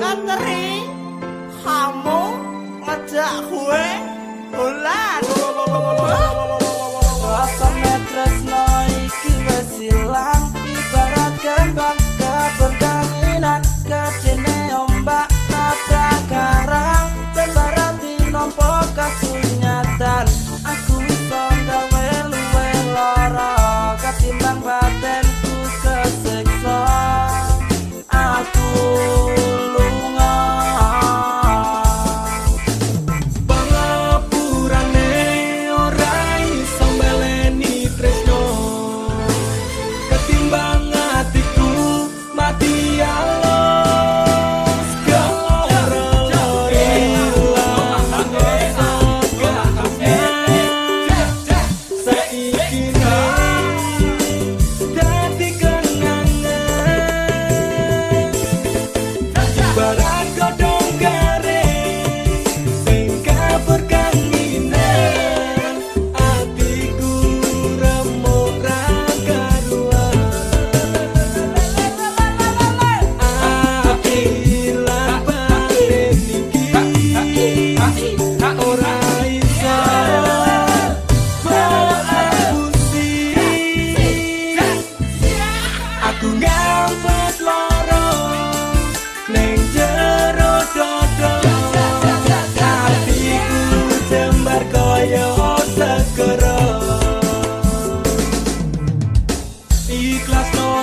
Kateri Bulan Apa metres noi Kira silah class, no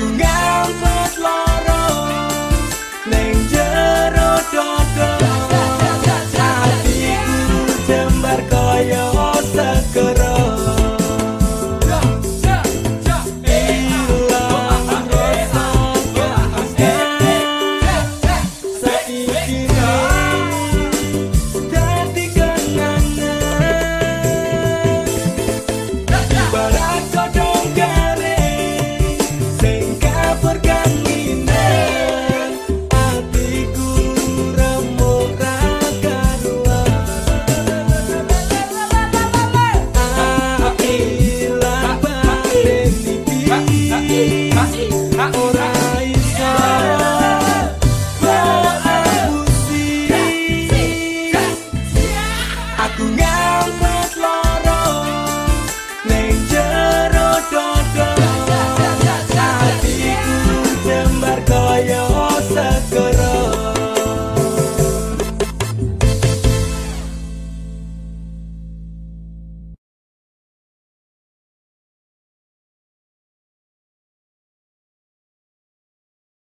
Aku gak